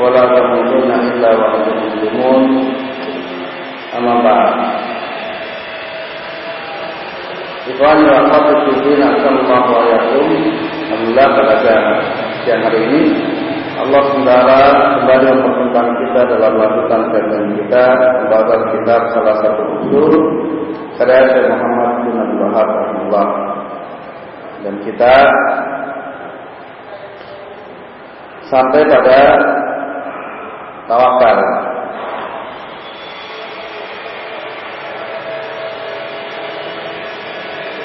ولا تموتن إلا وأنتم مسلمون أما بعد Ikhwan wa akhwat fillah sallallahu alaihi Alhamdulillah pada siang hari ini Allah Subhanahu kembali mempertemukan kita dalam lanjutan kajian kita pembahasan kitab salah satu usul karya Syekh Muhammad bin Abdul Wahab rahimahullah. Dan kita sampai pada tawakal.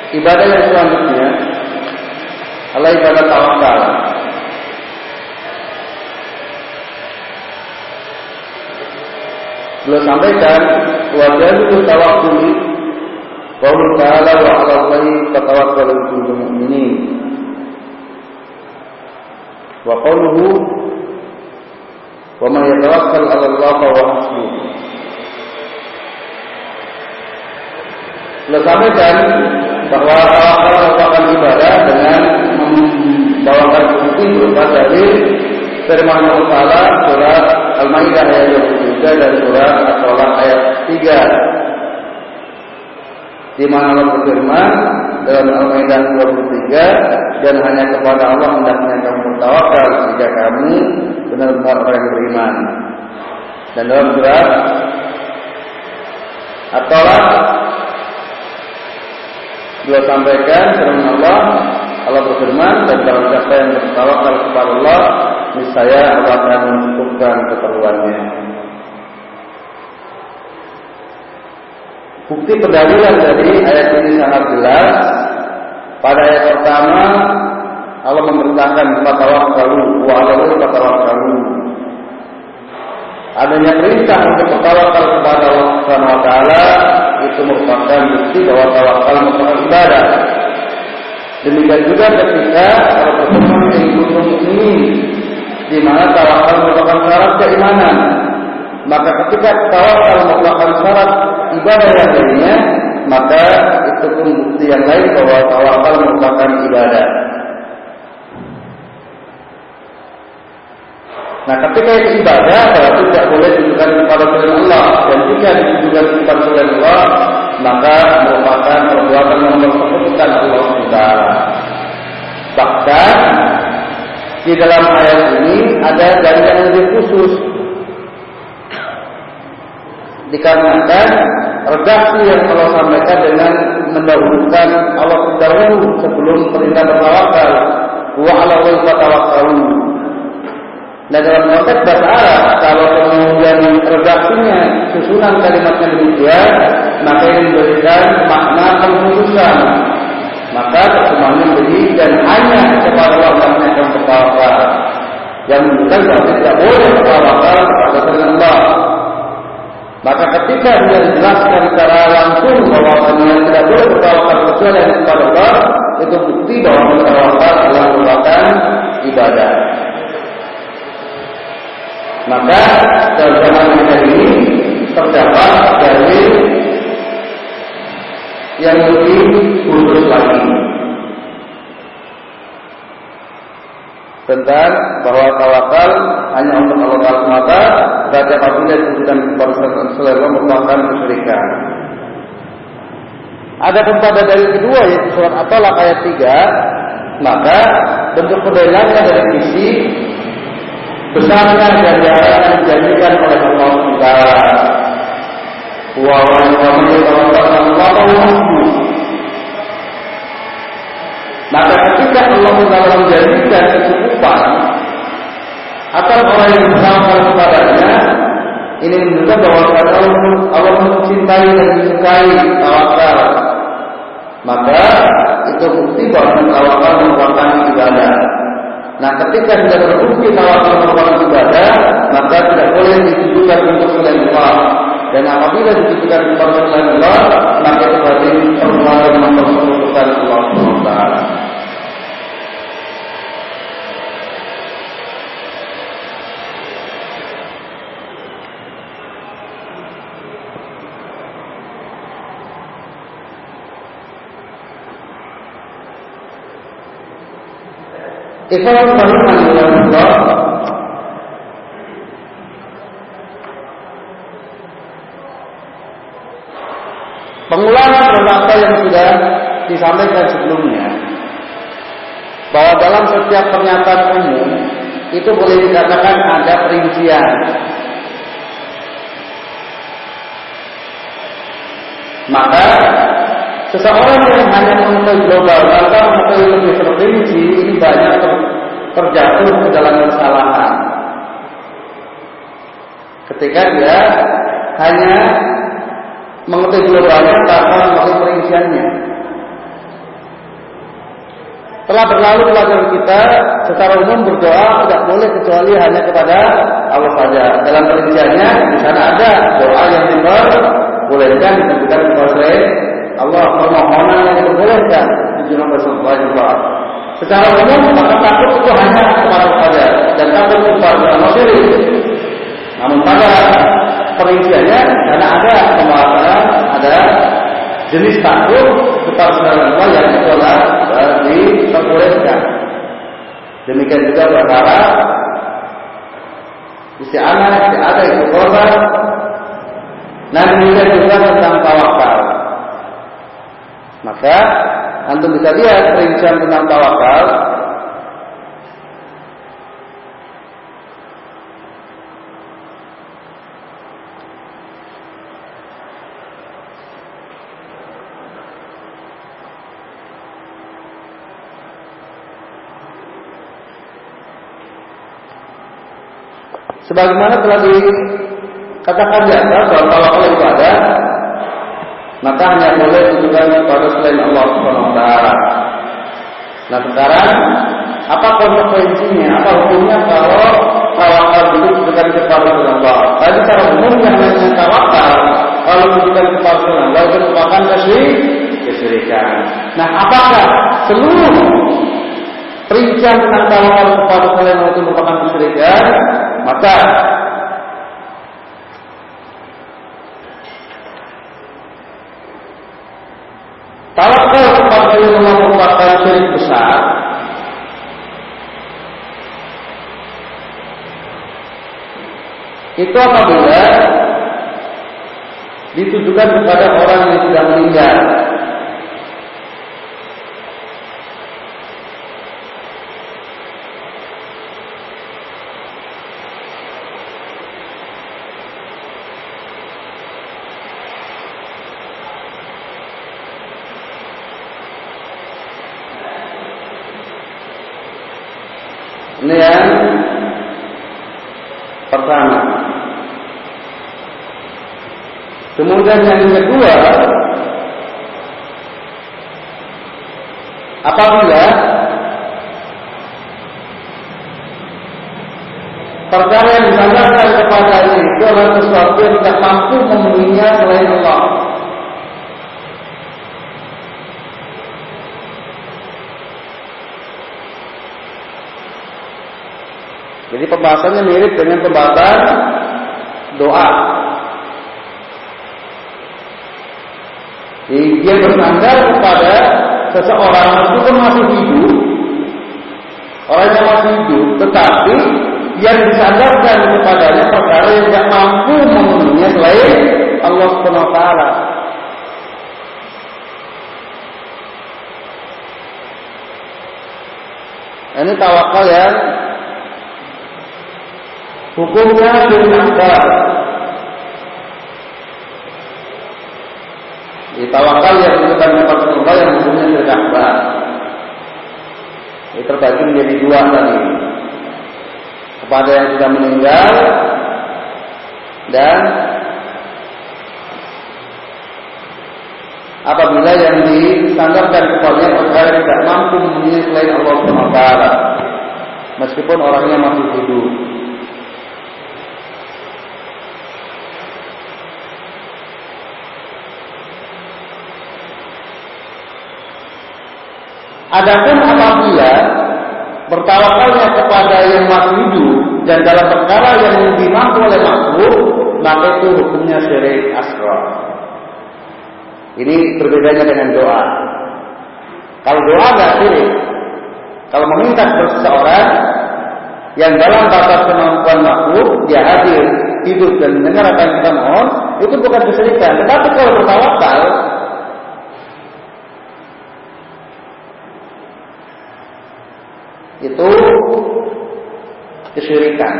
Ibadah yang selanjutnya adalah ibadah tawakal. Beliau sampaikan wajah itu tawakkuli Qaul ta'ala wa 'ala Allahi fatawakkalul kuntum mu'minin. Wa qawluhu yatawakkal 'ala Allah fa huwa hasbuh. Beliau sampaikan bahwa tawakal merupakan ibadah dengan membawakan bukti berupa dari firman Allah Ta'ala surat Al-Maidah ayat 23 dan surat At-Tolak ayat 3 di mana Allah berfirman dalam Al-Maidah 23 dan hanya kepada Allah hendaknya kamu bertawakal jika kamu benar-benar orang yang beriman. Dan dalam surat At-Tolak beliau sampaikan firman Allah Allah berfirman dan barang siapa yang bertawakal kepada Allah niscaya Allah akan mencukupkan keperluannya. Bukti pendalilan dari ayat ini sangat jelas. Pada ayat pertama Allah memerintahkan fatawakkalu wa 'alallahi fatawakkalu. Adanya perintah untuk bertawakal kepada Allah Subhanahu wa taala itu merupakan bukti bahwa tawakal merupakan ibadah. Demikian juga ketika para berfirman yang ini di mana tawakal merupakan syarat keimanan. Maka ketika tawakal merupakan syarat ibadah yang lainnya, maka itu pun bukti yang lain bahwa tawakal merupakan ibadah. Nah, ketika itu ibadah, berarti tidak boleh ditujukan kepada selain Allah. Dan jika ditujukan kepada selain Allah, maka merupakan perbuatan yang mempersekutukan Allah Taala. Bahkan di dalam ayat ini ada dalil yang lebih khusus dikarenakan redaksi yang Allah sampaikan dengan mendahulukan Allah terdahulu sebelum perintah bertawakal wa ala tawakkalu Nah dalam konteks bahasa Arab kalau kemudian redaksinya susunan kalimatnya demikian maka ini memberikan makna pengkhususan. Maka terjemahnya menjadi dan hanya kepada Allah yang bertawakal yang menunjukkan bahwa tidak boleh bertawakal kepada Allah maka ketika dia dijelaskan secara langsung bahwa dia tidak boleh bertawakal kecuali kepada Allah, itu bukti bahwa bertawakal adalah merupakan ibadah. Maka dalam zaman ini terdapat dari yang lebih khusus lagi tentang bahwa tawakal hanya untuk Allah semata dan apabila disebutkan kepada Allah merupakan kesyirikan. Ada pada dari kedua yaitu surat At-Talaq ayat 3 maka bentuk pendalilannya dari sisi besarnya ganjaran yang dijanjikan oleh Allah Taala. Wa man yatawakkal Maka ketika Allah Taala menjanjikan kecukupan atas orang yang bertawakal kepadanya, ini menunjukkan bahwa Allah, Allah mencintai dan disukai tawakal. Maka itu bukti bahwa tawakal merupakan ibadah. Nah, ketika sudah terbukti tawakal merupakan ibadah, maka tidak boleh ditujukan untuk selain Allah. Dan apabila ditujukan untuk selain Allah, maka itu berarti perbuatan mempersekutukan Allah SWT. Ikhwan Allah Pengulangan beberapa yang sudah disampaikan sebelumnya bahwa dalam setiap pernyataan umum itu boleh dikatakan ada perincian. Maka Seseorang yang hanya mengetahui global tanpa mengetahui lebih terperinci ini banyak ter terjatuh ke dalam kesalahan. Ketika dia hanya mengetahui globalnya tanpa mengetahui perinciannya. Telah berlalu pelajaran kita secara umum berdoa tidak boleh kecuali hanya kepada Allah saja. Dalam perinciannya di sana ada doa yang diperbolehkan ditentukan kepada Allah permohonan yang dibolehkan tujuan Rasulullah Secara umum maka takut itu hanya kepada saja dan takut kepada syirik. Namun pada perinciannya karena ada pembahasan ada jenis takut kepada Allah yang itu adalah diperbolehkan. Demikian juga perkara isti'anah, isti'adah, istiqomah. Nah demikian juga tentang tawakal. Maka antum bisa lihat rincian tentang tawakal. Sebagaimana telah dikatakan di atas bahwa tawakal itu ada maka hanya boleh ditujukan kepada selain Allah Subhanahu wa taala. Nah, sekarang apa konsekuensinya? Apa hukumnya kalau tawakal itu ditujukan kepada Allah? Tadi secara umum yang namanya tawakal kalau ditujukan kepada Allah itu merupakan kesyirikan. Nah, apakah seluruh perincian tentang tawakal kepada selain Allah itu merupakan kesyirikan? Maka Tawakal kepada yang merupakan syirik besar itu apabila ditujukan kepada orang yang sudah meninggal Ini yang pertama. Kemudian yang kedua, apabila perkara yang disandarkan kepada itu adalah sesuatu yang tidak mampu memenuhinya selain Allah. Jadi pembahasannya mirip dengan pembahasan doa. Dia bersandar kepada seseorang meskipun masih hidup, orang yang masih hidup, tetapi yang disandarkan kepadanya perkara yang tidak mampu memenuhinya selain Allah Subhanahu wa taala. Ini tawakal yang Hukumnya bil akbar. Di tawakal yang disebutkan dapat Allah yang hukumnya bil akbar. Ini terbagi menjadi dua tadi. Kepada yang sudah meninggal dan apabila yang disandarkan kepadanya perkara tidak mampu memenuhi selain Allah taala. meskipun orangnya masih hidup. Adapun apabila bertawakalnya kepada yang masih hidup dan dalam perkara yang dimampu oleh makhluk, maka itu hukumnya syirik asghar. Ini berbedanya dengan doa. Kalau doa nggak syirik. Kalau meminta seseorang yang dalam batas kemampuan makhluk dia hadir, hidup dan mendengar apa yang kita mohon, itu bukan kesyirikan. Tetapi kalau bertawakal, itu kesyirikan.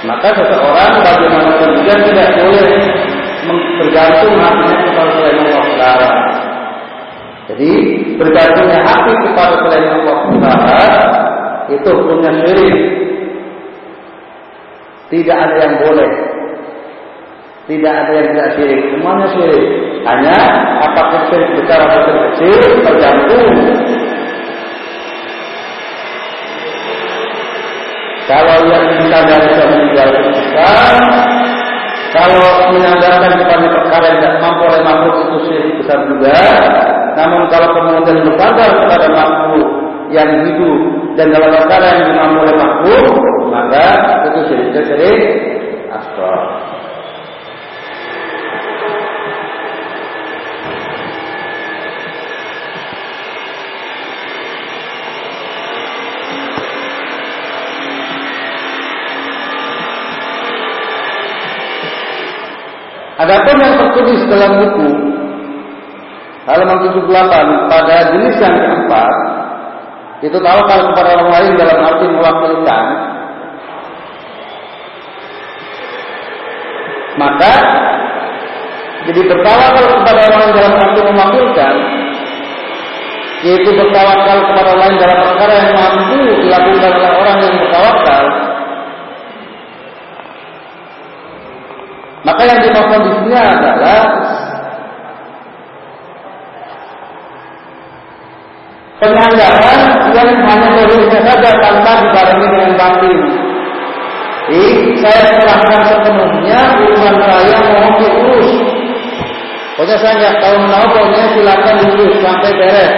Maka seseorang bagaimanapun juga tidak boleh bergantung hatinya kepada selain Allah Taala. Jadi bergantungnya hati kepada selain Allah Taala itu hukumnya syirik. Tidak ada yang boleh. Tidak ada yang tidak syirik. Semuanya syirik. Hanya apakah syirik besar atau kecil tergantung Kalau yang dari bisa meninggal besar, kalau menyandarkan kepada perkara yang tidak mampu oleh makhluk itu syirik besar juga. Namun kalau kemudian bersandar kepada makhluk yang hidup dan dalam perkara yang dimampu oleh makhluk, maka itu syirik syirik asal. Adapun yang tertulis dalam buku halaman 78 pada jenis yang keempat itu tahu kalau kepada orang lain dalam arti mewakilkan maka jadi bertawakal kepada orang lain dalam arti mewakilkan yaitu bertawakal kepada orang lain dalam perkara yang mampu dilakukan oleh orang yang bertawakal Maka yang dimaksud di sini adalah penyandaran yang hanya bolehnya saja tanpa dibarengi dengan batin. Jadi saya serahkan sepenuhnya urusan saya mohon diurus. Pokoknya saya nggak tahu menahu, pokoknya silakan diurus sampai beres.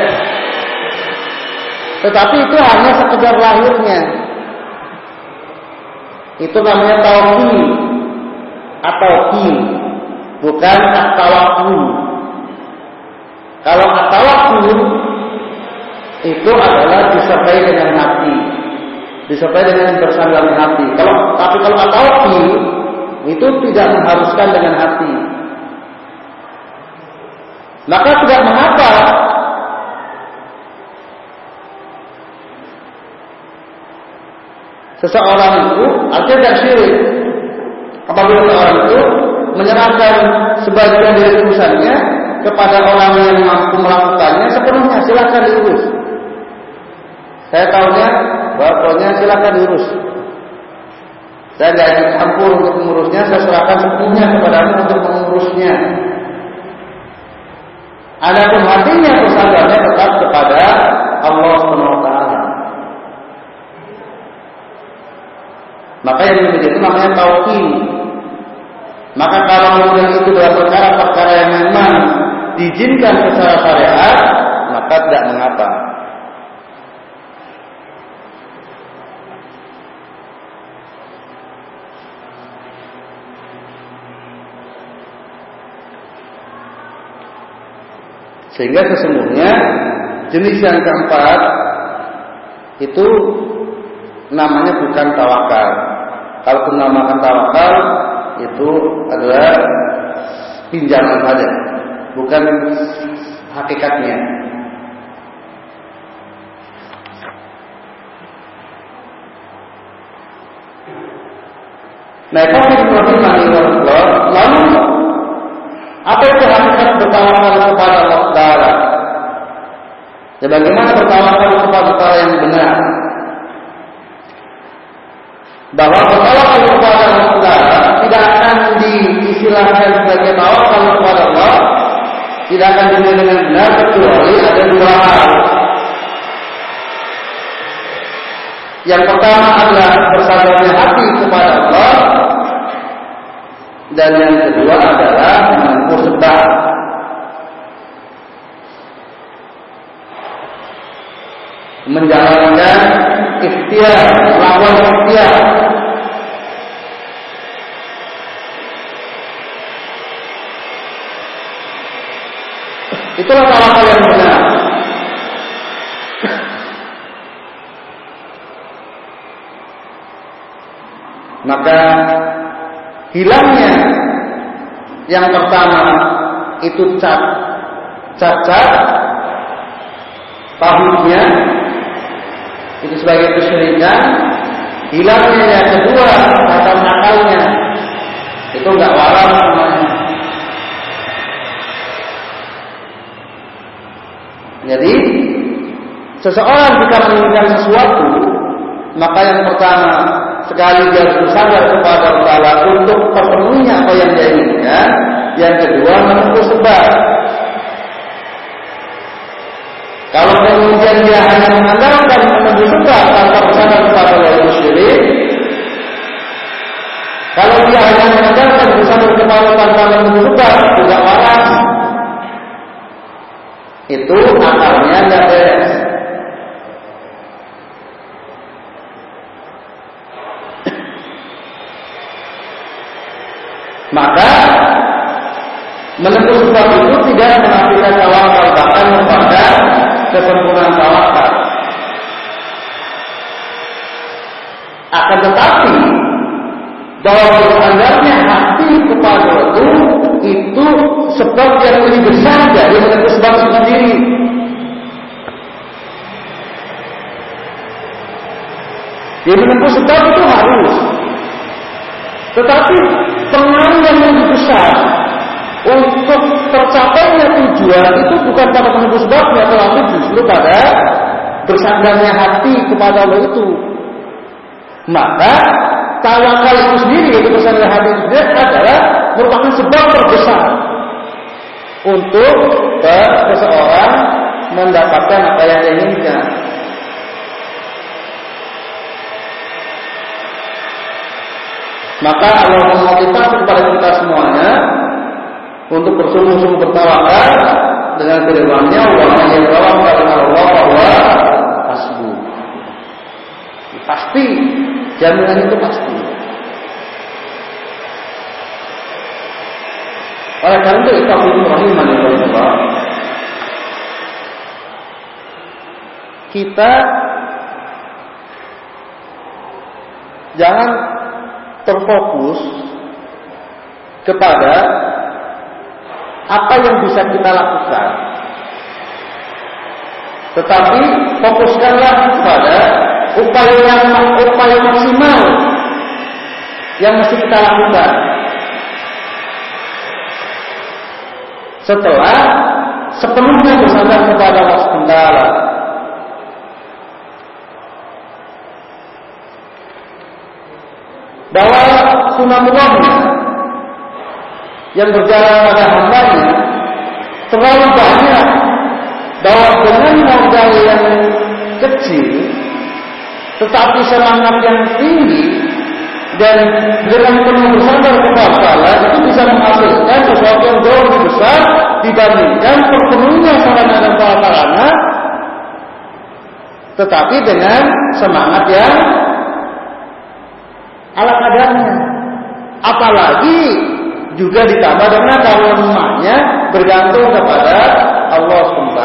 Tetapi itu hanya sekedar lahirnya. Itu namanya tauhid atau kim bukan at-tawakkul. Kalau at-tawakkul itu adalah disertai dengan hati, disertai dengan bersandar hati. Kalau tapi kalau at-tawakkul itu tidak mengharuskan dengan hati. Maka tidak mengapa seseorang itu artinya tidak syirik Apabila seorang itu menyerahkan sebagian dari urusannya kepada orang yang mampu melakukannya sepenuhnya silahkan diurus. Saya tahunya pokoknya silahkan diurus. Saya tidak ikut campur untuk mengurusnya, saya serahkan sepenuhnya kepadamu untuk mengurusnya. Adapun hatinya kesabarannya tetap kepada Allah SWT. Maka yang demikian itu namanya tauhid. Maka kalau kemudian itu adalah perkara-perkara yang memang diizinkan secara syariat, maka tidak mengapa. Sehingga sesungguhnya jenis yang keempat itu namanya bukan tawakal. Kalau dinamakan tawakal itu adalah pinjaman saja, bukan hakikatnya. Nah, kalau lalu apa itu hakikat bertawakal kepada Allah Taala? Ya, bagaimana bertawakal kepada Allah yang benar? bahwa bertawakal kepada Allah tidak akan diistilahkan sebagai tawakal kepada Allah tidak akan dinilai dengan benar kecuali ada dua hal. Yang pertama adalah bersabarnya hati kepada Allah dan yang kedua adalah menempuh sebab menjalankan ikhtiar, melakukan ikhtiar. Itulah tawakal yang benar. Maka hilangnya yang pertama itu cat. Cacat pahitnya itu sebagai kesyirikan hilangnya yang kedua kata nakalnya itu nggak waras namanya. Jadi seseorang jika menginginkan sesuatu maka yang pertama sekali dia bersandar kepada Allah untuk terpenuhinya apa yang dia inginkan yang kedua menempuh sebab kalau kemudian dia hanya mengandalkan menunggu sebab tanpa bersandar kepada Allah syirik. Kalau dia hanya mengandalkan bersandar kepada tanpa menunggu sebab juga waras. Itu akalnya tidak beres. Maka menempuh sebab itu tidak menafikan tawakal bahkan kepada kesempurnaan tawakal. Akan tetapi bahwa bersandarnya hati kepada itu itu sebab yang lebih besar dari menempuh sebab itu sendiri. Jadi menempuh sebab itu harus. Tetapi pengaruh yang lebih besar untuk tercapainya tujuan itu bukan pada menempuh sebabnya, tetapi justru pada bersandarnya hati kepada Allah itu. Maka tawakal itu sendiri, yaitu bersandar hati itu sendiri adalah merupakan sebab terbesar untuk seseorang mendapatkan apa yang diinginkan. Maka Allah memotivasi kepada kita semuanya untuk bersungguh-sungguh bertawakal dengan firman-Nya wa yatawakkal 'ala Allah bahwa hasbu. Pasti jaminan itu pasti. Oleh karena itu ikhwan rahiman Allah kita jangan terfokus kepada apa yang bisa kita lakukan. Tetapi fokuskanlah kepada upaya yang upaya maksimal yang mesti kita lakukan. Setelah sepenuhnya bersandar kepada Allah Subhanahu bahwa sunatullahnya yang berjalan pada hambanya terlalu banyak. Bahwa dengan modal yang kecil tetapi semangat yang tinggi dan dengan penuh bersandar kepada Allah itu bisa menghasilkan sesuatu yang jauh lebih besar dibandingkan terpenuhnya sarana dan prasarana tetapi dengan semangat yang ala kadarnya apalagi juga ditambah dengan kalau lemahnya bergantung kepada Allah SWT.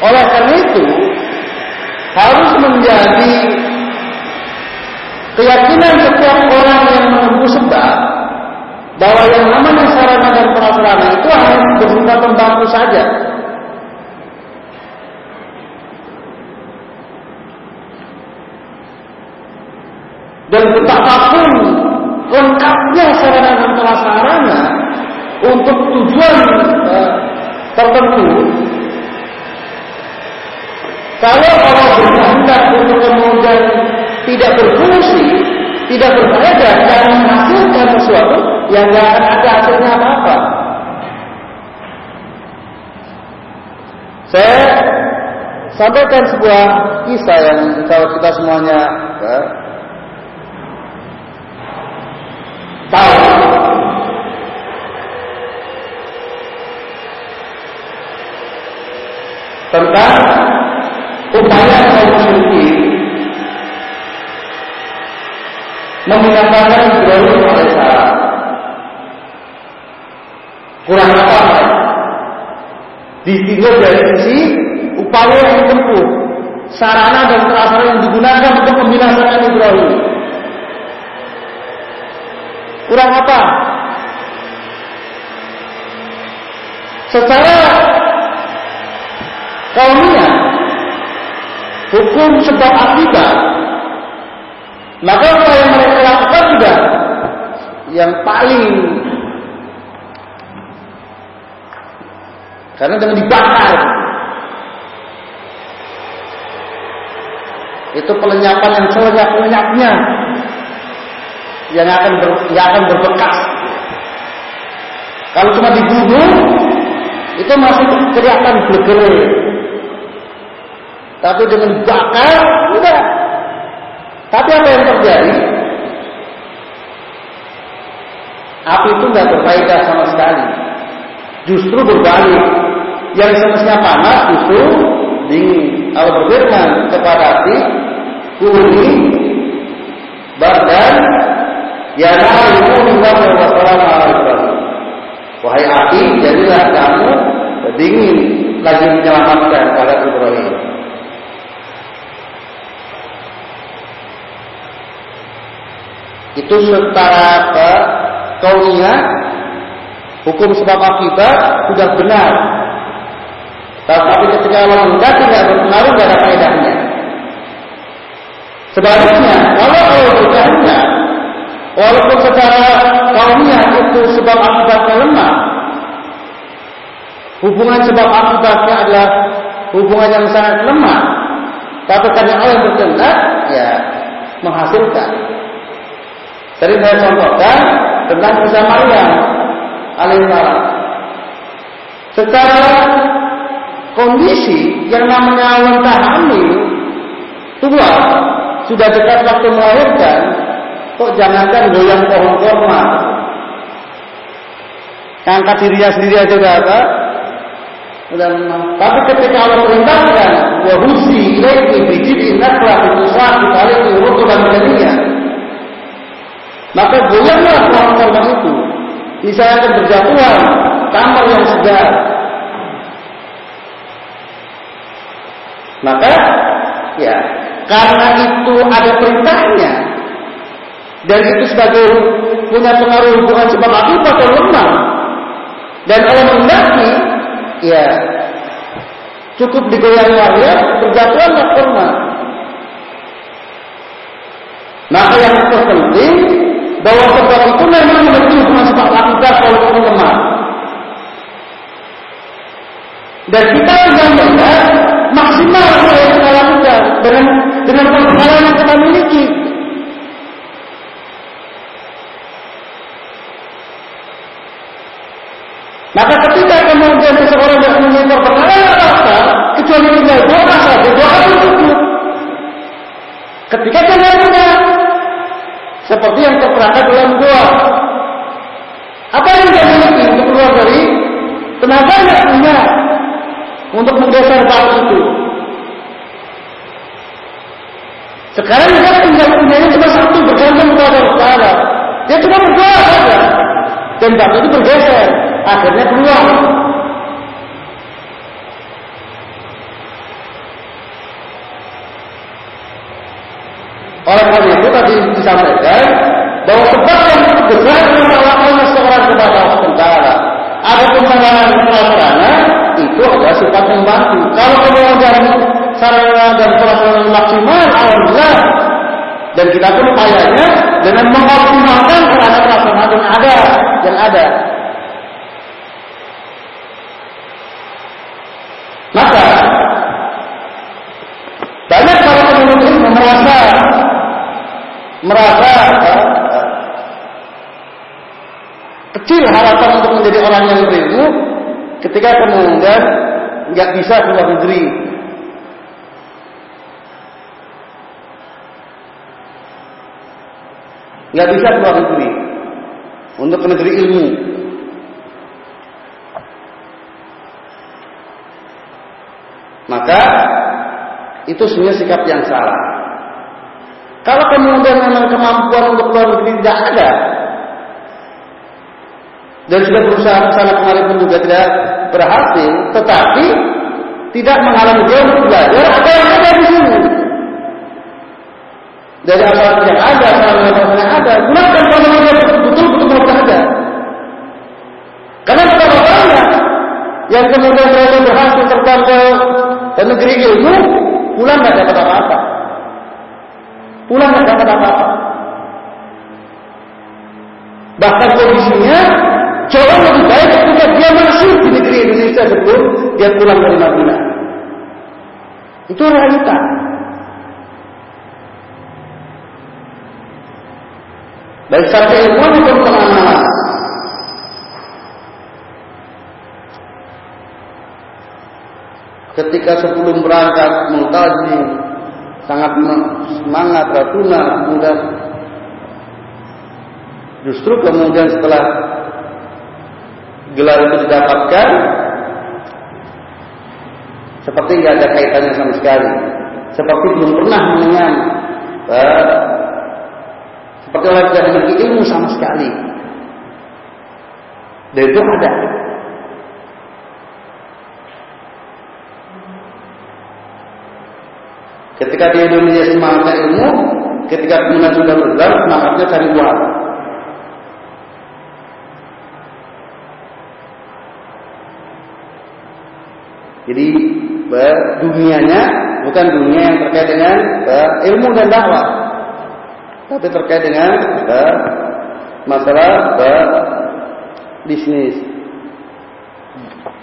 Oleh karena itu harus menjadi keyakinan setiap orang yang menempuh sebab bahwa yang namanya sarana dan prasarana itu hanya bersifat membantu saja. Dan betapapun lengkapnya sarana dan prasarana untuk tujuan uh, tertentu Kalau Allah berkehendak untuk kemudian tidak berfungsi, tidak berfaedah dan menghasilkan sesuatu yang tidak akan ada hasilnya apa-apa. Saya sampaikan sebuah kisah yang kalau kita semuanya ya, tahu tentang upaya kaum musyrikin membinasakan Ibrahim alaihissalam. Kurang apa? Ditinggal dari sisi upaya yang ditempuh, sarana dan prasarana yang digunakan untuk membinasakan Ibrahim. Kurang apa? Secara kaumnya hukum sebab akibat maka apa yang mereka lakukan sudah yang paling karena dengan dibakar itu pelenyapan yang selenyap-lenyapnya yang akan ber, yang akan berbekas kalau cuma dibunuh itu masih kelihatan bergerak tapi dengan bakar, tidak. Tapi apa yang terjadi? Api itu nggak berfaedah sama sekali. Justru berbalik. Yang semestinya panas justru dingin. Allah berfirman kepada api, kuni badan ya Wahai api, jadilah kamu dingin lagi menyelamatkan pada Ibrahim. itu setara apa kaunya hukum sebab akibat sudah benar. Tapi ketika Allah tidak tidak berpengaruh pada faedahnya. Sebaliknya kalau Allah berkehendak walaupun secara kaumnya itu sebab akibatnya lemah hubungan sebab akibatnya adalah hubungan yang sangat lemah tapi karena Allah berkehendak ya menghasilkan Tadi saya contohkan tentang kisah Maryam alaihissalam. Secara kondisi yang namanya wanita hamil tua sudah dekat waktu melahirkan, kok jangankan goyang pohon korma, angkat dirinya sendiri aja udah apa? Udah Tapi ketika Allah perintahkan, wahusi ilaiki bijidin naklah itu saat kita lihat di dan menjadinya. Maka goyanglah pohon korban itu. Misalnya akan berjatuhan tambah yang segar. Maka ya karena itu ada perintahnya dan itu sebagai punya pengaruh hubungan sebab akibat atau lemah dan Allah menghendaki ya cukup digoyang warga berjatuhanlah kurma maka yang terpenting bahwa sebab itu memang memiliki hubungan sebab akibat walaupun lemah. Dan kita yang melihat maksimal apa yang kita lakukan dengan dengan pengalaman yang kita miliki. Maka ketika kemudian seseorang yang memiliki pengalaman apa, kecuali tinggal doa saja, doa itu cukup. Ketika dia punya seperti yang terperangkat dalam gua. Apa yang dia miliki untuk keluar dari tenaga yang punya untuk menggeser batu itu? Sekarang dia tinggal punyanya cuma satu bergantung kepada Allah. Dia cuma berdoa saja. Dan batu itu bergeser. Akhirnya keluar. Oleh karena itu tadi disampaikan bahwa sebab yang besar menawarkan seorang kepada Allah Taala. Ada pencarian prasarana itu adalah sifat membantu. Kalau kemudian sarana dan prasarana maksimal, alhamdulillah. Dan kita pun upayanya dengan mengoptimalkan terhadap rasa yang ada, yang ada. Maka banyak para penulis ilmu merasa merasa eh, eh, kecil harapan untuk menjadi orang yang berilmu ketika kemudian nggak bisa keluar negeri Nggak bisa keluar negeri untuk ke negeri ilmu. Maka itu sebenarnya sikap yang salah. Kalau kemudian memang kemampuan untuk keluar negeri tidak ada, dan sudah berusaha sana kemarin pun juga tidak berhasil, tetapi tidak menghalangi dia untuk belajar apa yang ada di sini. Dari asal yang ada, asal yang ada, gunakan dia betul-betul betul Karena betapa banyak yang kemudian mereka berhasil terbang ke, negeri ilmu, pulang tidak dapat apa-apa. Pulang tidak dapat apa-apa. Bahkan kondisinya Jauh lebih baik ketika dia masih di negeri Indonesia sebelum dia pulang dari Madinah. Itu realita. Baik sampai maupun pengamalan. Ketika sebelum berangkat mengkaji sangat semangat ratuna kemudian justru kemudian setelah gelar itu didapatkan seperti nggak ada kaitannya sama sekali seperti belum pernah mengenyam orang tidak memiliki ilmu sama sekali. Dan itu ada. Ketika di Indonesia semangatnya ilmu ketika kemudian sudah bergelar semangatnya cari uang. Jadi dunianya bukan dunia yang terkait dengan ilmu dan dakwah, tapi terkait dengan masalah bisnis.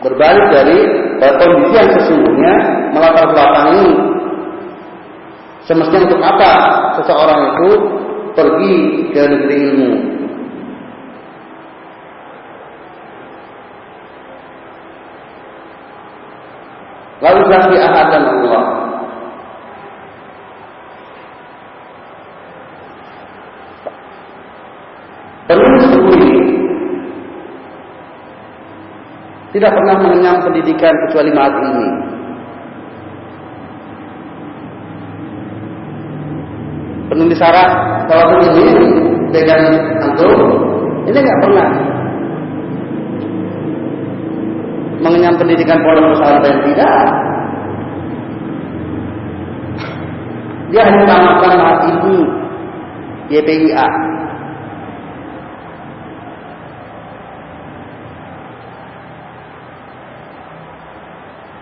Berbalik dari kondisi yang sesungguhnya melatar belakangi semestinya untuk apa seseorang itu pergi ke negeri ilmu Lalu ganti ahadan Allah. Penulis buku ini tidak pernah mengenyam pendidikan kecuali maat ini. Penulis syarat kalau ini dengan antum ini nggak pernah mengenyam pendidikan pondok pesantren tidak. Dia hanya tamatkan mahat ilmu YPIA.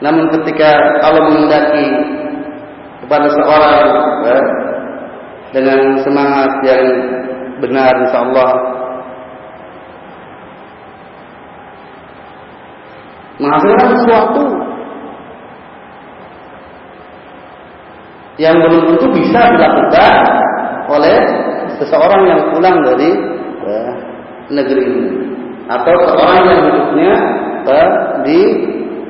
Namun ketika Allah mengendaki kepada seorang ya, dengan semangat yang benar insya Allah menghasilkan sesuatu yang belum tentu bisa dilakukan oleh seseorang yang pulang dari eh, negeri ini. Atau seorang yang hidupnya eh, di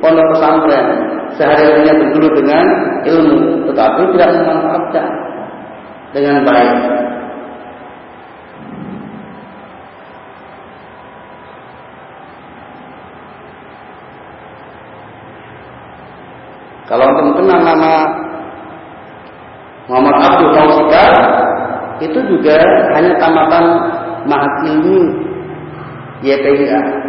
pondok pesantren sehari-harinya berdulu dengan ilmu tetapi tidak memanfaatkan dengan baik Kalau untuk kenal nama Muhammad Abdul Tausikar itu juga hanya tamatan mahat ilmi YPIA.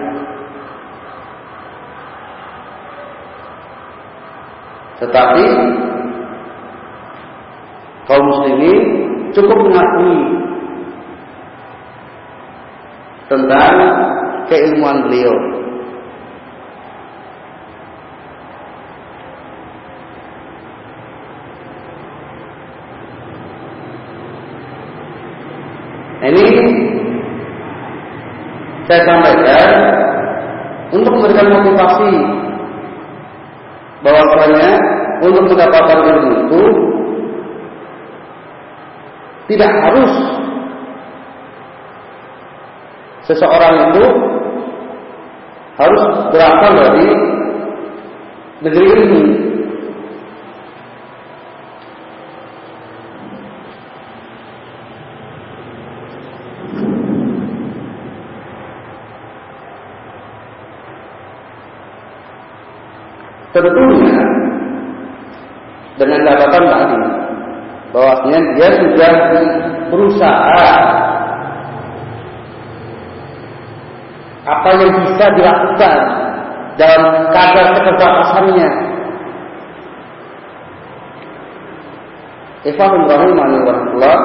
Tetapi kaum muslimin cukup mengakui tentang keilmuan beliau. Ini saya sampaikan untuk memberikan motivasi mendapatkan ilmu itu Tidak harus seseorang itu harus berasal dari negeri ini. Tentunya dengan catatan tadi bahwasanya dia sudah berusaha apa yang bisa dilakukan dalam kadar keterbatasannya. Ikhwan rahimani warahmatullah.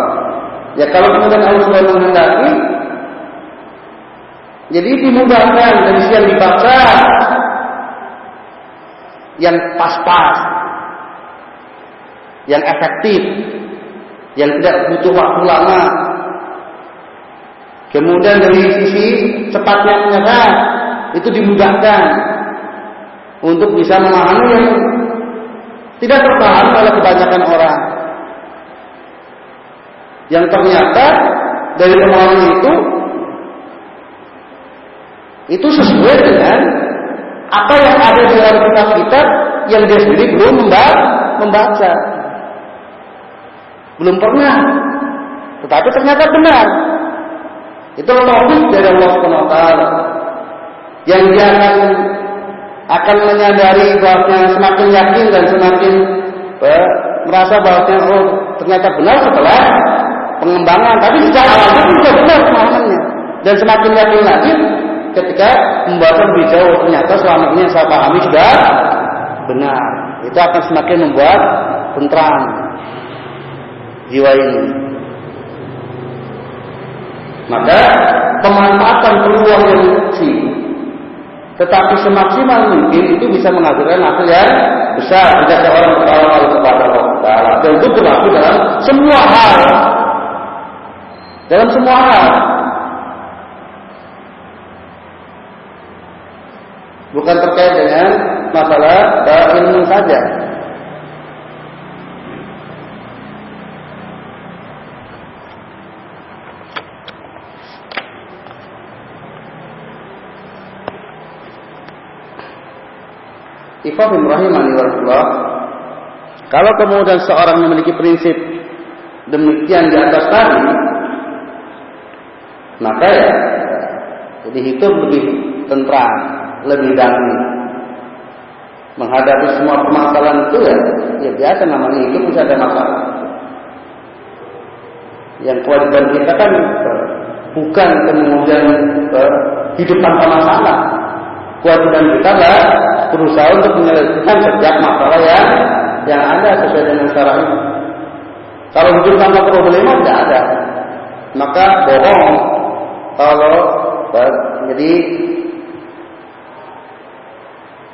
Ya kalau kemudian Allah sudah menghendaki, jadi dimudahkan dari yang dibaca yang pas-pas, yang efektif, yang tidak butuh waktu lama. Kemudian dari sisi cepatnya menyerah itu dimudahkan untuk bisa memahami yang tidak terpaham oleh kebanyakan orang. Yang ternyata dari pemahaman itu itu sesuai dengan apa yang ada di dalam kitab-kitab yang dia sendiri belum membaca. Belum pernah. Tetapi ternyata benar. Itu taufik dari Allah taala. Yang dia akan menyadari bahwa semakin yakin dan semakin eh, merasa bahwa oh, ternyata benar setelah pengembangan. Tapi sejak awal sudah benar pemahamannya. Dan semakin yakin lagi ketika membaca lebih jauh ternyata selama ini yang saya pahami sudah benar. Itu akan semakin membuat tentram jiwa ini. Maka pemanfaatan peluang yang kecil tetapi semaksimal mungkin itu bisa menghasilkan hasil yang besar. Jika seorang bertawakal kepada Allah dan itu berlaku dalam semua hal. Dalam semua hal. Bukan terkait dengan masalah ilmu saja Ikhwan rahimani warahmatullah. Kalau kemudian seorang memiliki prinsip demikian di atas tadi, maka ya jadi hidup lebih tentram, lebih damai. Menghadapi semua permasalahan itu ya, ya biasa namanya hidup bisa ada masalah. Yang kewajiban kita kan bukan kemudian hidup tanpa masalah. Kewajiban kita lah berusaha untuk menyelesaikan setiap masalah yang yang ada sesuai dengan syara ini. Kalau hidup tanpa problema tidak ada, maka bohong. Kalau jadi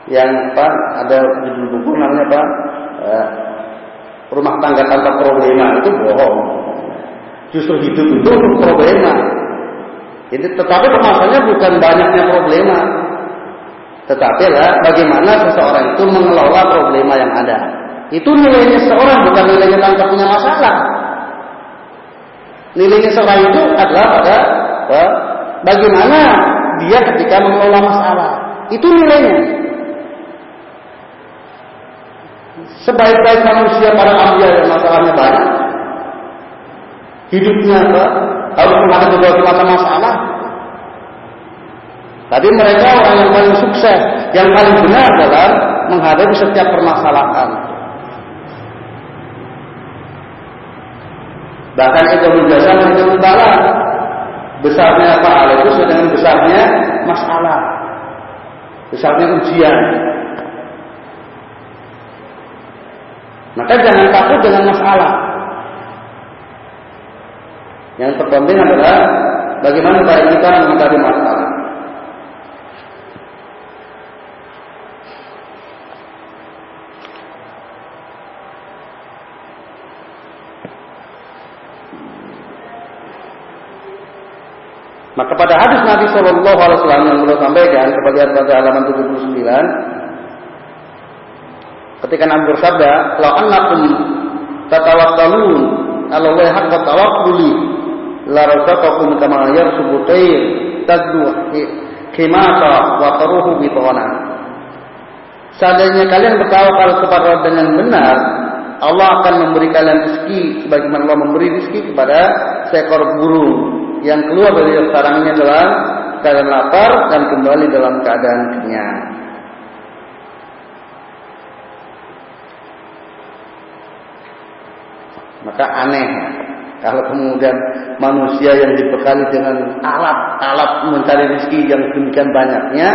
yang apa ada judul buku namanya apa eh, rumah tangga tanpa problema itu bohong. Justru hidup itu problema. Jadi tetapi permasalahannya bukan banyaknya problema, tetapi lah bagaimana seseorang itu mengelola problema yang ada. Itu nilainya seseorang bukan nilainya tanpa punya masalah. Nilainya seseorang itu adalah pada eh, bagaimana dia ketika mengelola masalah. Itu nilainya. Sebaik-baik manusia para ambil yang masalahnya banyak. Hidupnya apa? Harus menghadapi berbagai macam masalah. Tapi mereka orang yang paling sukses, yang paling benar dalam menghadapi setiap permasalahan. Bahkan itu biasa itu bala. Besarnya pahala itu dengan besarnya masalah. Besarnya ujian. Maka jangan takut dengan masalah. Yang terpenting adalah bagaimana cara kita menghadapi masalah. Maka pada hadis Nabi Shallallahu Alaihi Wasallam yang beliau sampaikan kepada pada halaman 79, ketika Nabi bersabda, "Kalau annakum tatawakkalun Allah haqqa tawakkuli la razaqakum kama yarsubu tayr taddu khimata wa taruhu bitona. Seandainya kalian bertawakal kepada dengan benar, Allah akan memberi kalian rezeki sebagaimana Allah memberi rezeki kepada seekor burung yang keluar dari sarangnya dalam keadaan lapar dan kembali dalam keadaan kenyang. Maka aneh kalau kemudian manusia yang dibekali dengan alat-alat mencari rezeki yang demikian banyaknya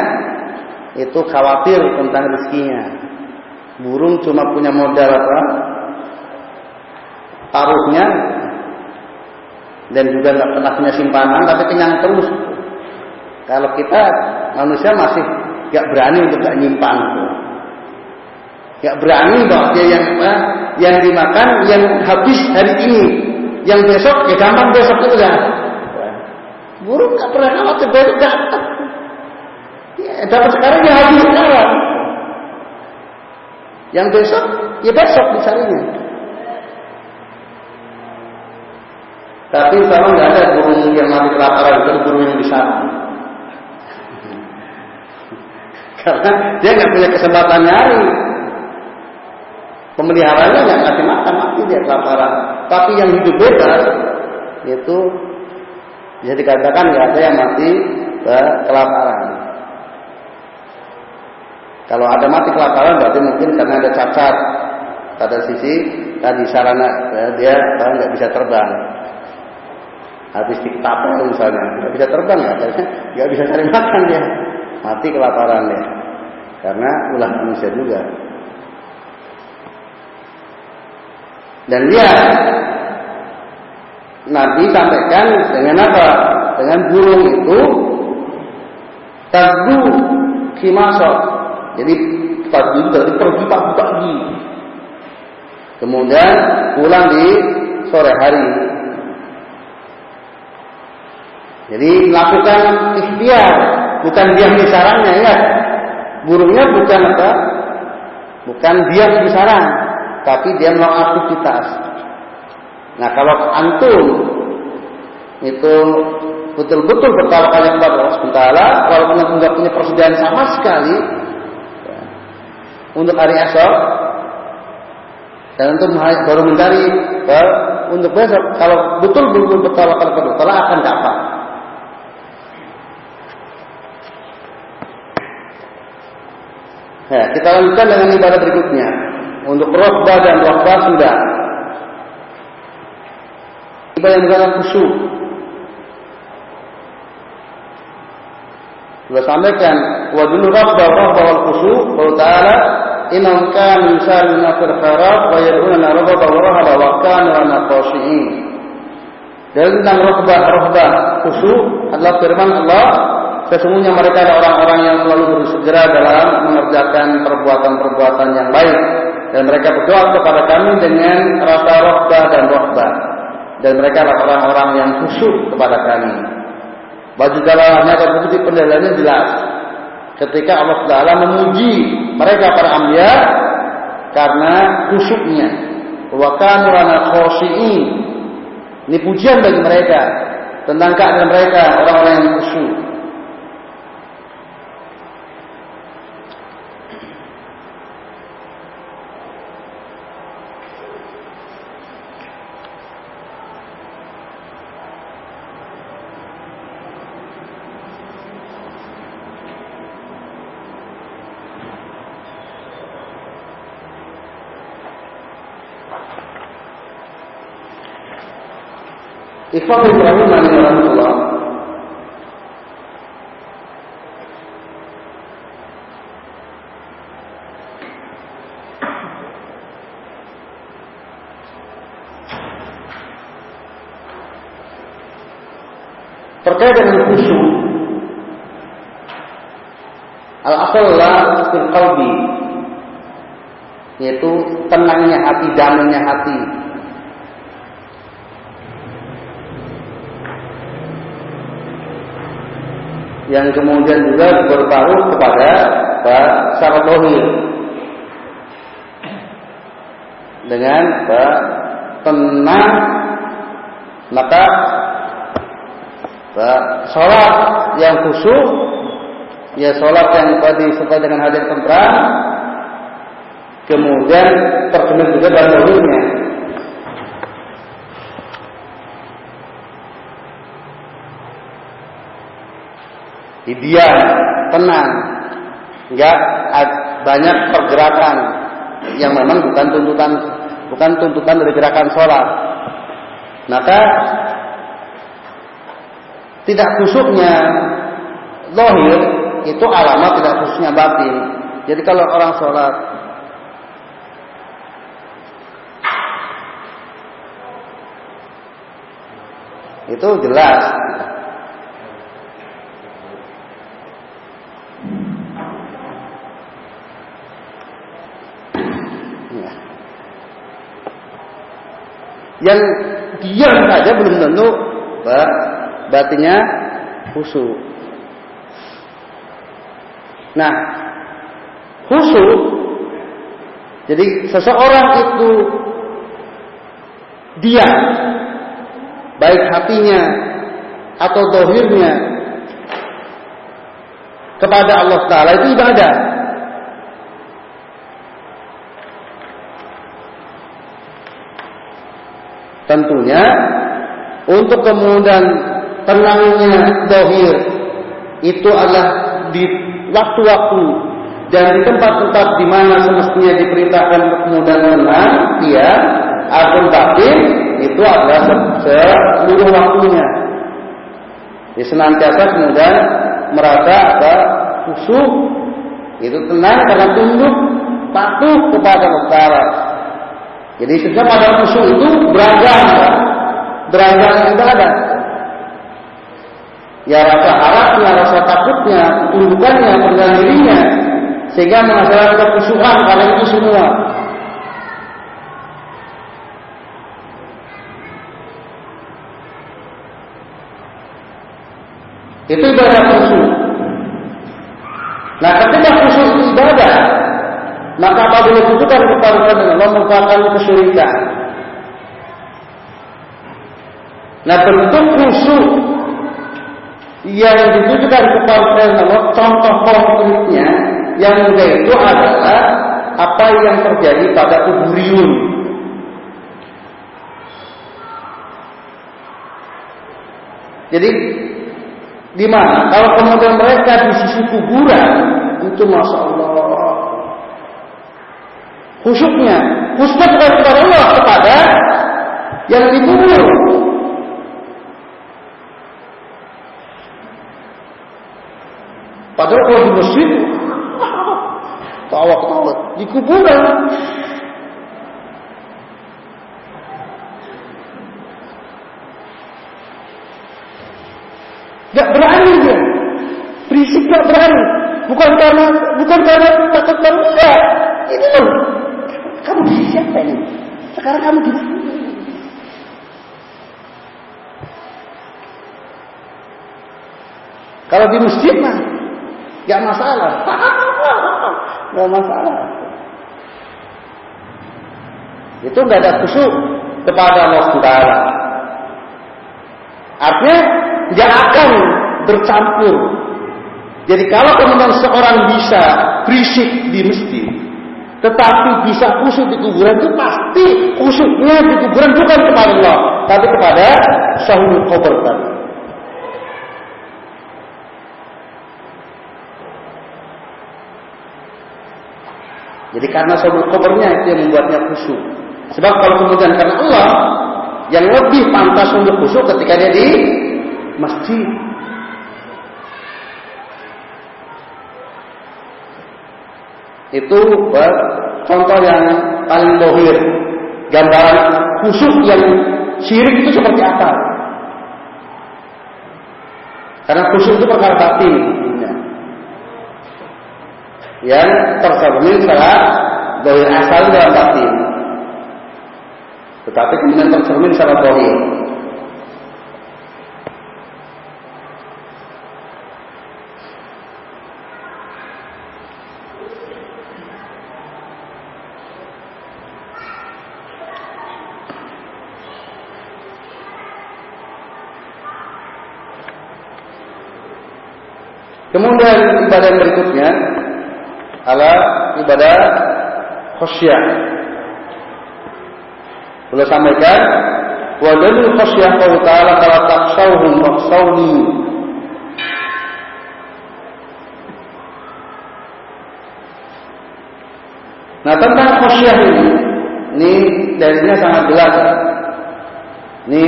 itu khawatir tentang rezekinya. Burung cuma punya modal apa? Taruhnya dan juga nggak pernah punya simpanan tapi kenyang terus. Kalau kita manusia masih nggak berani untuk nggak nyimpan. Nggak berani bahwa dia yang eh, yang dimakan yang habis hari ini, yang besok ya gampang besok itu ya. Burung nggak pernah khawatir besok nggak Ya, dapat sekarang ya habis sekarang. Yang besok, ya besok dicarinya. Tapi sama nggak ada burung yang mati kelaparan, itu burung yang bisa. Karena dia nggak punya kesempatan nyari. Pemeliharanya nggak ngasih makan, mati dia kelaparan. Tapi yang hidup bebas, itu bisa dikatakan nggak ada yang mati kelaparan. Kalau ada mati kelaparan berarti mungkin karena ada cacat pada sisi tadi sarana ya, dia nggak bisa terbang. Habis ditapel misalnya nggak bisa terbang ya, nggak bisa cari makan dia, mati kelaparan dia. Karena ulah manusia juga. Dan dia Nabi sampaikan dengan apa? Dengan burung itu tadu kimasok jadi pagi berarti pergi pagi-pagi. Kemudian pulang di sore hari. Jadi melakukan ikhtiar, bukan diam di ya. Burungnya bukan apa? Bukan diam di tapi dia melakukan aktivitas. Nah kalau antum itu betul-betul bertawakal kepada Allah SWT, walaupun nggak punya persediaan sama sekali, untuk hari esok dan untuk baru mencari untuk besok kalau betul betul bertawakal kepada Allah akan dapat. Ya, kita lanjutkan dengan ibadah berikutnya. Untuk rohbah dan rohbah sudah. Ibadah yang bukan khusyuk. Sudah sampaikan wa dulu rohbah rohbah wal khusyuk. Allah Taala innahum kanu yusaruna fil khairat wa yad'una rabbana wa rahaba wa kanu lana khashi'in. Dan tentang rohbah rohbah khusyuk adalah firman Allah sesungguhnya mereka adalah orang-orang yang selalu bersegera dalam mengerjakan perbuatan-perbuatan yang baik dan mereka berdoa kepada kami dengan rasa rohbah dan rohbah dan mereka adalah orang-orang yang khusyuk kepada kami. Baju dalamnya terbukti pendalilannya jelas ketika Allah Taala memuji mereka para ambia karena khusyuknya. Wa kanu Ini pujian bagi mereka tentang keadaan mereka orang-orang yang khusyuk. Ikhwan Ibrahim rahimahullah terkait dengan khusyuk al aqallah fil qalbi yaitu tenangnya hati damainya hati yang kemudian juga berparuh kepada syarat dohir dengan tenang Maka sholat yang khusyuk. Ya sholat yang tadi sesuai dengan hadir tenteram kemudian terpenuhi juga dalam diam tenang. Enggak banyak pergerakan yang memang bukan tuntutan bukan tuntutan dari gerakan sholat. Maka tidak khusyuknya lohir itu alamat tidak khusyuknya batin. Jadi kalau orang sholat itu jelas ya. Yang diam saja belum tentu batinnya khusyuk. Nah, khusyuk jadi seseorang itu dia baik hatinya atau dohirnya kepada Allah Taala itu ibadah. Tentunya untuk kemudian tenangnya dohir itu adalah di waktu-waktu dan di tempat-tempat di mana semestinya diperintahkan untuk kemudian tenang, dia adun batin itu adalah seluruh waktunya. Di senantiasa kemudian merasa ada khusyuk itu tenang karena tunduk patuh kepada Allah. Jadi sejak pada khusyuk itu beragam, beragam ibadah. Ya rasa harapnya, rasa takutnya, tundukannya, pengendalinya, dirinya, sehingga menghasilkan kekhusyukan karena itu semua. Itu ibadah khusyuk. Nah, ketika maka apabila ditujukan kepada Allah merupakan kesyirikan. Nah, bentuk khusyuk yang ditujukan kepada Allah contoh konkretnya yang mudah itu adalah apa yang terjadi pada kuburiun jadi di mana? Kalau kemudian mereka di sisi kuburan itu masya Allah khusyuknya khusyuk kepada Allah kepada yang dikubur Padahal kalau di masjid tawa tawa di kuburan. Gak berani dia. Berisik gak berani. Bukan karena bukan karena takut manusia. Itu loh. Kamu siapa ini? Sekarang kamu di mana? Kalau di masjid mah Gak masalah. Gak masalah. Itu gak ada khusyuk kepada Allah Taala. Artinya gak akan bercampur. Jadi kalau kemudian seorang bisa berisik di masjid, tetapi bisa khusyuk di kuburan itu pasti khusyuknya di kuburan bukan kepada Allah, tapi kepada sahul kubur tadi. Jadi karena sabul kobernya itu yang membuatnya khusyuk. Sebab kalau kemudian karena Allah yang lebih pantas untuk khusyuk ketika dia di masjid. Itu contoh yang paling dohir. Gambaran khusyuk yang syirik itu seperti apa? Karena khusyuk itu perkara batin yang tercermin secara dari asal dalam batin. Tetapi kemudian tercermin secara dohir. Kemudian ibadah berikutnya adalah ibadah khosyah. Boleh sampaikan wa dalil khosyah qala ta'ala kala takhshawhum wakhshawni. Nah tentang khosyah ini, ini dalilnya sangat jelas. Ini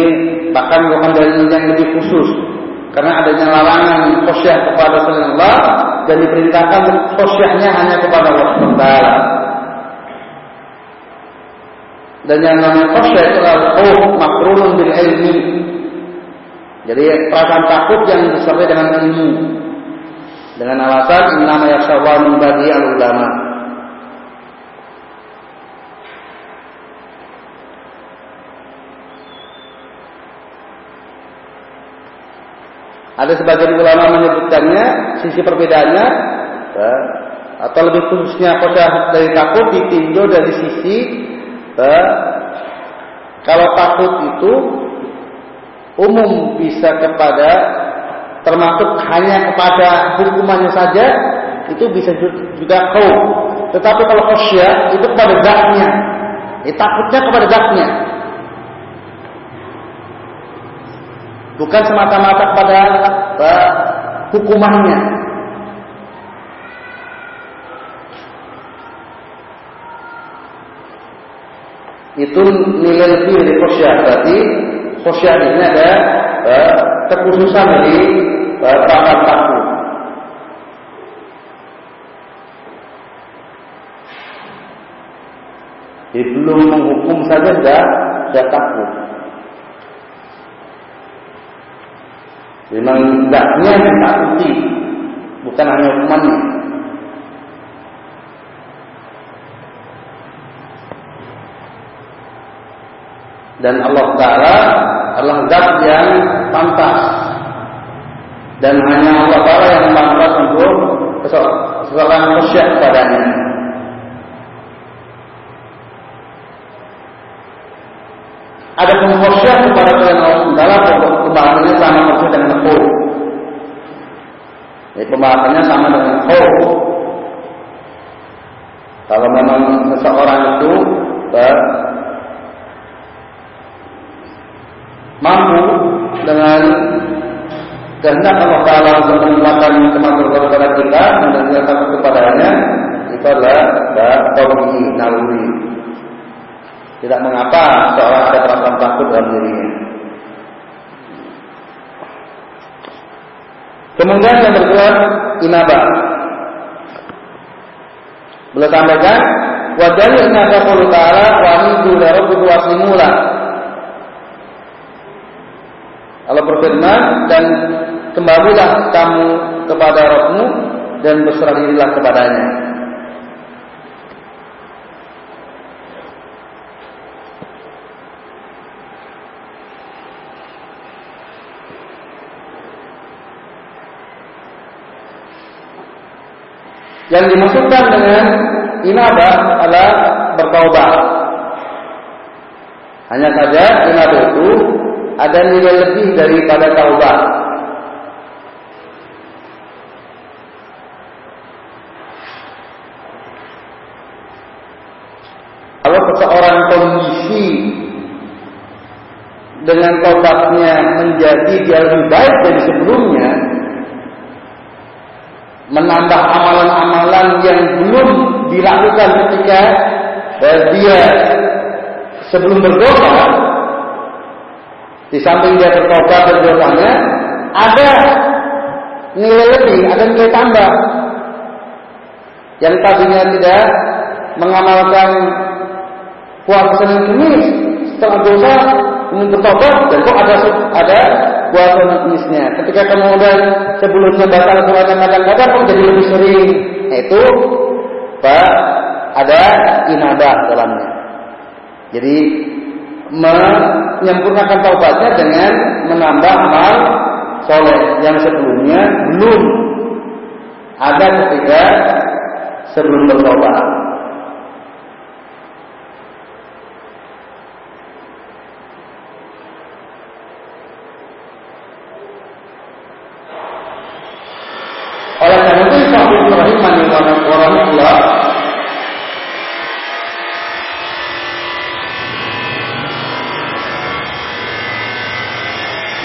bahkan bukan dalil yang lebih khusus karena adanya larangan khosyah kepada selain Allah dan diperintahkan khosyahnya hanya kepada Allah Taala. Dan yang namanya khosyah adalah oh makrunun bil ilmi. Jadi perasaan takut yang disertai dengan ilmu. Dengan alasan nama yakshawa min bagi al ulama. Ada sebagian ulama menyebutkannya sisi perbedaannya ya, atau lebih khususnya khosyah dari takut ditinjau dari sisi ya, kalau takut itu umum bisa kepada termasuk hanya kepada hukumannya saja itu bisa juga kau. Tetapi kalau khosyah itu kepada zatnya. Ya, takutnya kepada zatnya. Bukan semata-mata pada uh, hukumannya. Itu nilai lebih dari khosyah. Berarti khosyah ini ada uh, kekhususan dari uh, takut. Jadi belum menghukum saja sudah takut. Memang tidaknya ditakuti, bukan hanya hukumannya. Dan Allah Taala adalah zat yang pantas dan hanya Allah Taala yang pantas untuk seseorang khusyuk padanya. Ada pengkhusyuk kepada Tuhan Allah Taala pembahasannya sama khusyuk dengan khuf. Pembahasannya sama dengan khuf. Kalau memang seseorang itu ber, mampu dengan kehendak Allah Taala untuk menguatkan kemampuan kepada kita dan takut kepadanya itu adalah tabii naluri. Tidak mengapa seorang ada perasaan takut dalam dirinya. Kemudian yang kedua inabah. Beliau sampaikan wa dalil nada qulu ta'ala wa amidu li rabbikum waslimula. Allah berfirman dan kembalilah kamu kepada Rabbmu dan berserah dirilah kepadanya. Yang dimaksudkan dengan inabah adalah bertaubat. Hanya saja inabah itu ada nilai lebih daripada taubat. Kalau seseorang kondisi dengan taubatnya menjadi dia lebih baik dari sebelumnya, menambah amalan-amalan yang belum dilakukan ketika eh, dia sebelum berdoa di samping dia bertobat berdosanya ada nilai lebih, ada nilai tambah. Yang tadinya tidak mengamalkan puasa Senin Kemis setelah dosa ingin bertobat dan kok ada ada puasa Kemisnya. Ketika kemudian sebelumnya batal puasa kadang-kadang kok jadi lebih sering. Itu Pak ada inadah dalamnya. Jadi menyempurnakan taubatnya dengan menambah amal soleh yang sebelumnya belum ada ketika sebelum bertobat. rahimahullah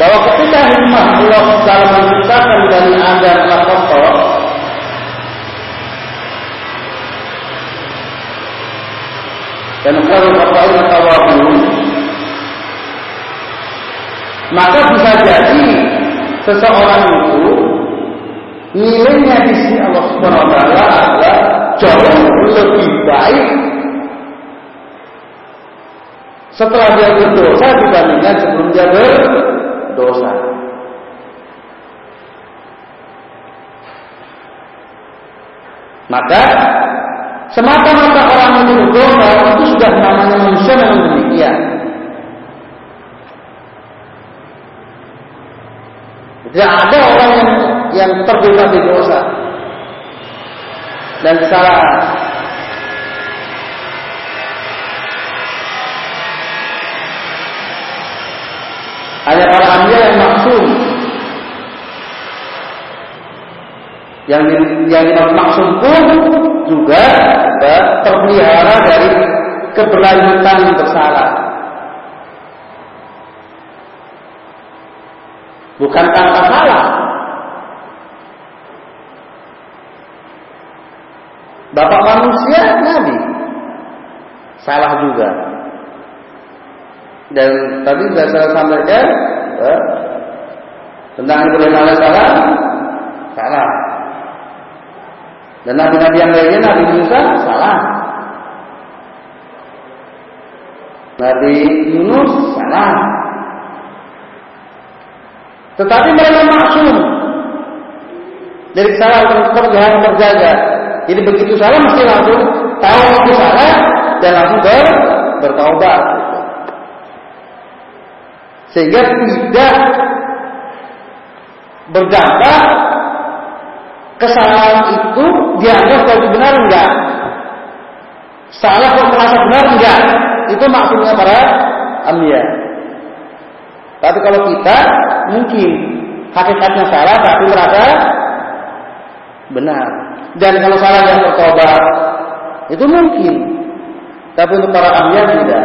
bahwa ketika hikmah Allah dalam menciptakan dari Adam anak kotor dan kalau bapak tawabu maka bisa jadi seseorang itu nilainya di sisi Allah Subhanahu wa taala adalah jauh lebih baik setelah dia berdosa dibandingkan sebelum dia berdosa. Maka semata-mata orang itu berdosa itu sudah namanya manusia yang demikian. Tidak ada orang yang yang terguna di dosa dan kesalahan. Hanya para ambil yang maksum. Yang yang maksum pun juga terpelihara dari keberlanjutan bersalah. Bukan tanpa salah. Bapak manusia Nabi salah juga. Dan tadi sudah saya sampaikan eh, tentang Ibrahim alaihissalam salah. Dan nabi-nabi yang lainnya Nabi Musa salah. Nabi Yunus salah. Tetapi mereka maksum dari salah terjaga terjaga. Jadi begitu salah mesti langsung tahu itu salah dan langsung ber, bertaubat. Sehingga tidak berdampak kesalahan itu dianggap kalau benar enggak. Salah kok merasa benar enggak. Itu maksudnya para ambiya. Tapi kalau kita mungkin hakikatnya salah tapi merasa benar. Dan kalau salah yang bertobat itu mungkin. Tapi untuk para ambiya tidak.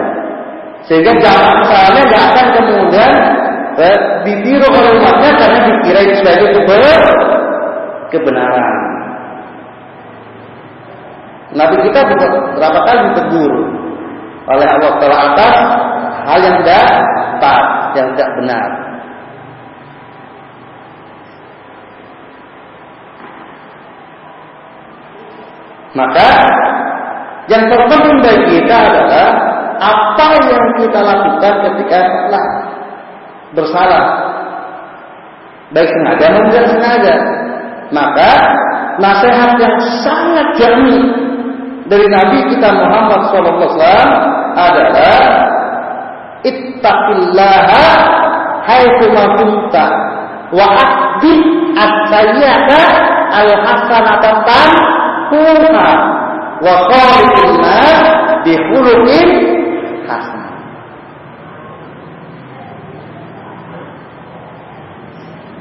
Sehingga jangan kesalahannya tidak akan kemudian eh, ditiru oleh umatnya karena dikira itu sebagai keber kebenaran. Nabi kita berapa kali ditegur oleh Allah Taala atas hal yang tidak tepat, yang tidak benar. Maka yang terpenting bagi kita adalah apa yang kita lakukan ketika salah bersalah baik sengaja maupun tidak sengaja maka nasihat yang sangat jernih dari Nabi kita Muhammad SAW adalah ittaqillaha haitsu ma kunta. Wa aqdi as-sayyi'ata al-hasanatan tamhuha wa qaliqin nas bi khuluqin hasan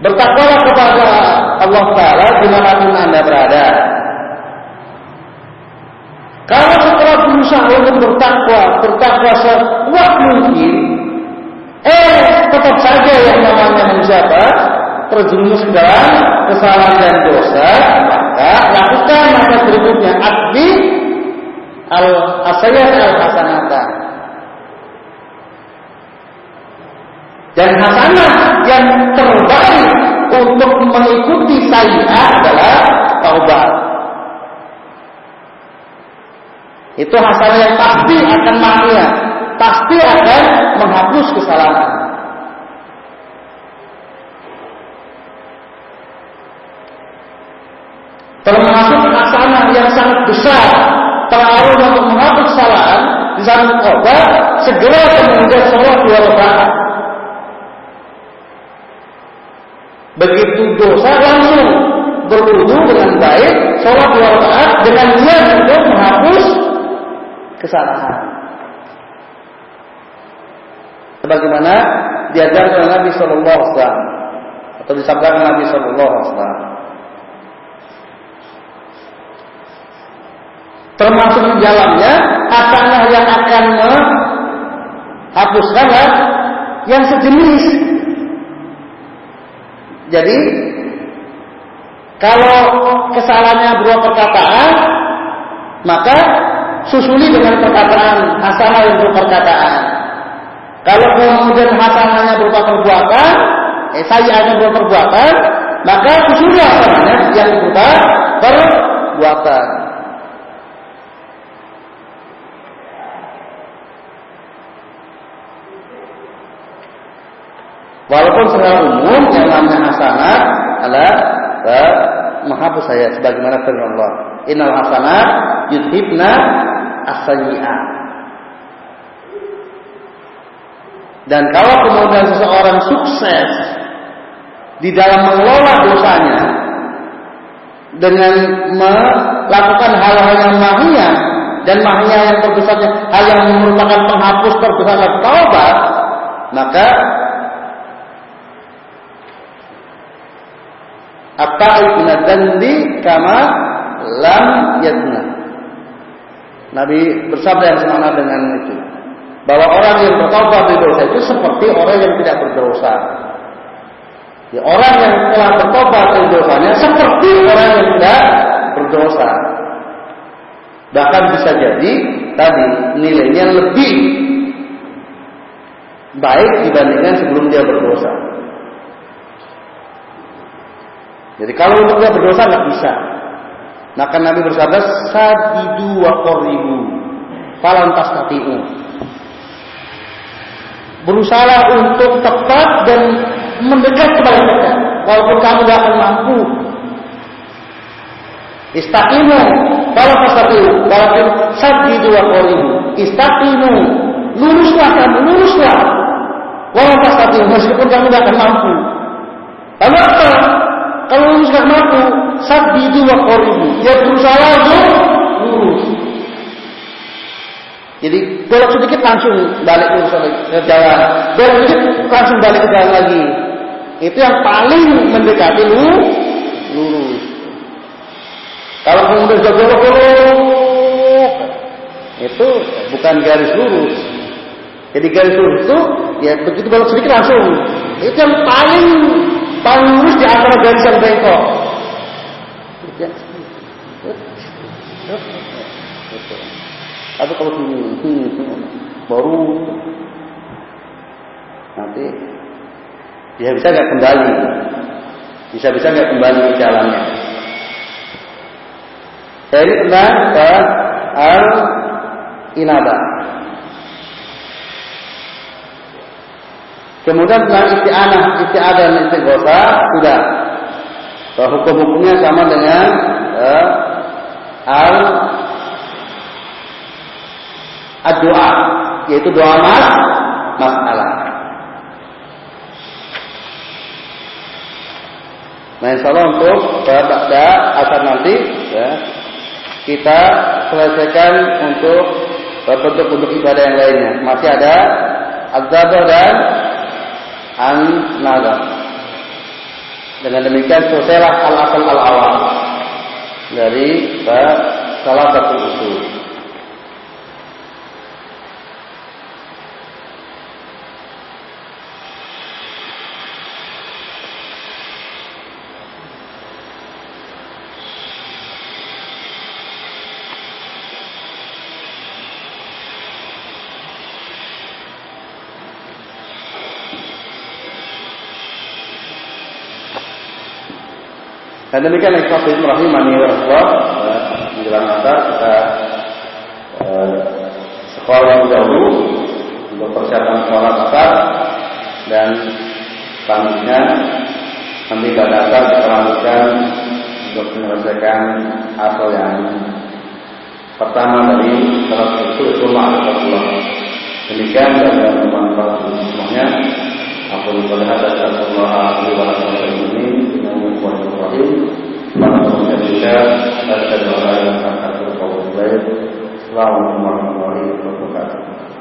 Bertakwalah kepada Allah Ta'ala di mana pun Anda berada. Kalau setelah berusaha untuk bertakwa, bertakwa sekuat mungkin, eh tetap saja yang namanya apa? Terjerumus dalam kesalahan dan dosa, maka lakukan masa berikutnya akbi al asayat al hasanata. Dan hasanah yang terbaik untuk mengikuti saya adalah taubat. Itu hasanah yang pasti akan mahia, pasti akan menghapus kesalahan. Termasuk hasanah yang sangat besar pengaruh untuk menghapus kesalahan di samping obat segera kemudian sholat dua rakaat. Begitu dosa langsung berwudu dengan baik, sholat dua rakaat dengan niat untuk menghapus kesalahan. Sebagaimana diajarkan oleh Nabi Shallallahu Alaihi Wasallam atau disabdakan Nabi Shallallahu Alaihi Wasallam. Termasuk di dalamnya hasanah yang akan menghapuskan yang sejenis. Jadi kalau kesalahannya berupa perkataan, maka susuli dengan perkataan yang berupa perkataan. Kalau kemudian hasanahnya berupa perbuatan, eh sayangnya berupa perbuatan, maka susuli hasanahnya yang berupa perbuatan. Walaupun secara umum yang namanya hasanah adalah eh, menghapus saya sebagaimana firman Allah. Innal hasanah yudhibna as-sayyi'at. Dan kalau kemudian seseorang sukses di dalam mengelola dosanya dengan melakukan hal-hal yang mahia dan mahia yang terbesarnya hal yang merupakan penghapus terbesar taubat maka apa itu kama lam yadna. Nabi bersabda yang sama dengan itu. Bahwa orang yang bertobat dari dosa itu seperti orang yang tidak berdosa. Ya, orang yang telah bertobat dari dosanya seperti orang yang tidak berdosa. Bahkan bisa jadi tadi nilainya lebih baik dibandingkan sebelum dia berdosa. Jadi kalau untuk dia berdosa nggak bisa. Maka Nabi bersabda, "Sadidu wa qoribu, falan tastati'u." Berusaha untuk tepat dan mendekat kepada mereka, walaupun kamu tidak akan mampu. Istaqimu, kalau tastati'u, walaupun sadidu wa qoribu. Istaqimu, luruslah kamu, luruslah. Walau tastati'u, meskipun kamu tidak akan mampu. Lalu apa? Kalau lurus gak mampu, itu wa qoribu. Dia berusaha untuk. Jadi belok sedikit langsung balik ke jalan. Belok sedikit langsung balik ke jalan lagi. Itu yang paling mendekati lurus. lurus. Kalau kemudian sudah belok-belok, itu bukan garis lurus. Jadi garis lurus itu ya begitu belok sedikit langsung. Itu yang paling paling lurus di antara garis yang bengkok. Tapi kalau sini, sini, baru nanti dia bisa nggak kembali, bisa-bisa nggak kembali ke jalannya. Jadi tentang ke al inaba. Kemudian tentang isti'anah, isti'adah dan istighosa sudah. Bahwa hukum-hukumnya sama dengan uh, al doa yaitu doa mas masalah. Nah insya Allah untuk pada asar nanti ya, kita selesaikan untuk bentuk-bentuk ibadah yang lainnya. Masih ada azab dan an nazar. Dengan demikian selesailah al-asal al-awal dari salah satu usul. Dan demikian ikhlas rahimani wa Allah menjelang asar kita eh, sekolah dahulu untuk persiapan sholat asar dan selanjutnya nanti pada asar kita lanjutkan untuk menyelesaikan asal yang pertama dari salah satu itu ma'rifatullah. Demikian dan bermanfaat semuanya. Aku melihat ada Allah alaihi wa sallam Assalamualaikum warahmatullahi wabarakatuh.